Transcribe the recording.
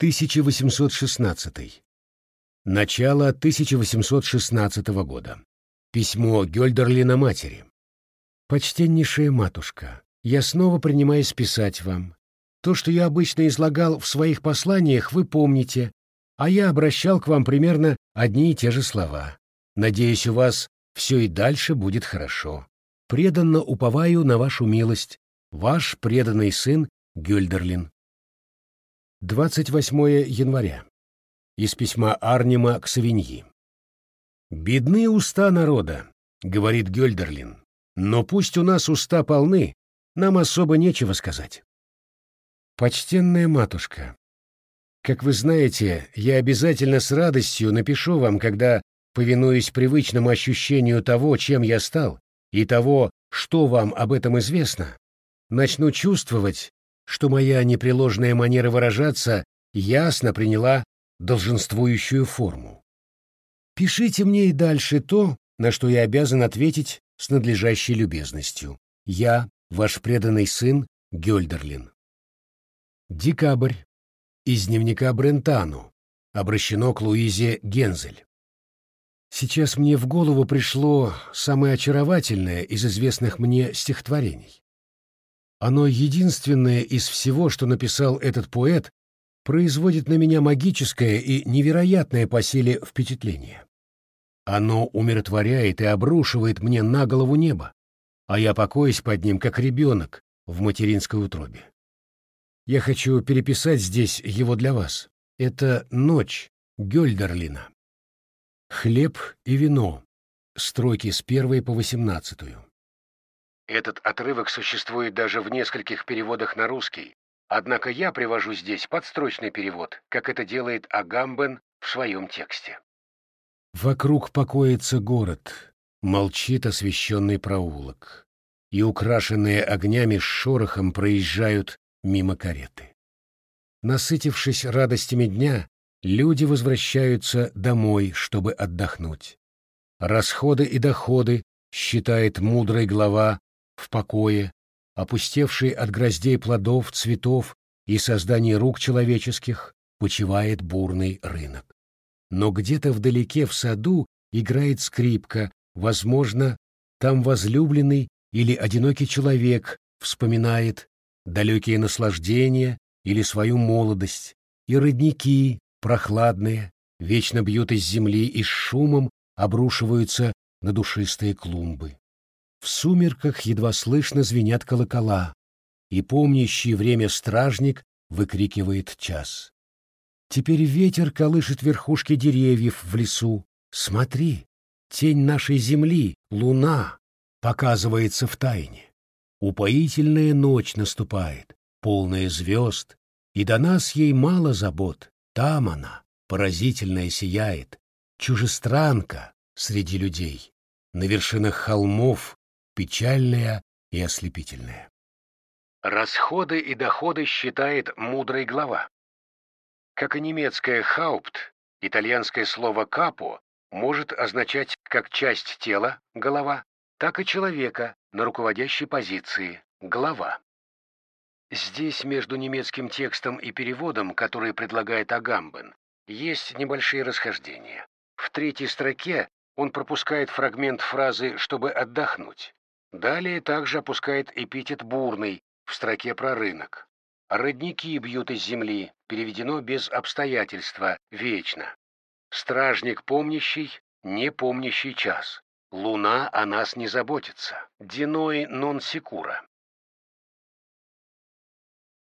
1816. Начало 1816 года. Письмо Гёльдерлина матери. «Почтеннейшая матушка, я снова принимаюсь писать вам. То, что я обычно излагал в своих посланиях, вы помните, а я обращал к вам примерно одни и те же слова. Надеюсь, у вас все и дальше будет хорошо. Преданно уповаю на вашу милость. Ваш преданный сын Гюльдерлин. 28 января. Из письма Арнима к Савиньи. «Бедны уста народа», — говорит Гюльдерлин, — «но пусть у нас уста полны, нам особо нечего сказать». Почтенная матушка, как вы знаете, я обязательно с радостью напишу вам, когда, повинуясь привычному ощущению того, чем я стал, и того, что вам об этом известно, начну чувствовать, что моя непреложная манера выражаться ясно приняла долженствующую форму. Пишите мне и дальше то, на что я обязан ответить с надлежащей любезностью. Я, ваш преданный сын, Гёльдерлин. Декабрь из дневника Брентану, обращено к Луизе Гензель. Сейчас мне в голову пришло самое очаровательное из известных мне стихотворений. Оно единственное из всего, что написал этот поэт, производит на меня магическое и невероятное по силе впечатление. Оно умиротворяет и обрушивает мне на голову небо, а я покоюсь под ним, как ребенок в материнской утробе. Я хочу переписать здесь его для вас. Это «Ночь» Гёльдерлина. «Хлеб и вино». Строки с первой по восемнадцатую. Этот отрывок существует даже в нескольких переводах на русский, однако я привожу здесь подстрочный перевод, как это делает Агамбен в своем тексте. Вокруг покоится город, молчит освещенный проулок, и украшенные огнями с шорохом проезжают мимо кареты. Насытившись радостями дня, люди возвращаются домой, чтобы отдохнуть. Расходы и доходы считает мудрый глава в покое, опустевший от гроздей плодов, цветов и созданий рук человеческих, почивает бурный рынок. Но где-то вдалеке в саду играет скрипка, возможно, там возлюбленный или одинокий человек вспоминает далекие наслаждения или свою молодость, и родники, прохладные, вечно бьют из земли и с шумом обрушиваются на душистые клумбы. В сумерках едва слышно звенят колокола, и помнящий время стражник выкрикивает час. Теперь ветер колышет верхушки деревьев в лесу. Смотри, тень нашей земли, луна, показывается в тайне. Упоительная ночь наступает, полная звезд, и до нас ей мало забот. Там она, поразительная, сияет, чужестранка среди людей, на вершинах холмов, печальная и ослепительная. Расходы и доходы считает мудрый глава. Как и немецкое «хаупт», итальянское слово «капо» может означать как часть тела, голова, так и человека на руководящей позиции, глава. Здесь между немецким текстом и переводом, который предлагает Агамбен, есть небольшие расхождения. В третьей строке он пропускает фрагмент фразы «чтобы отдохнуть». Далее также опускает эпитет «бурный» в строке про рынок. «Родники бьют из земли» переведено без обстоятельства, вечно. «Стражник помнящий, не помнящий час». Луна о нас не заботится. Диной нон секура.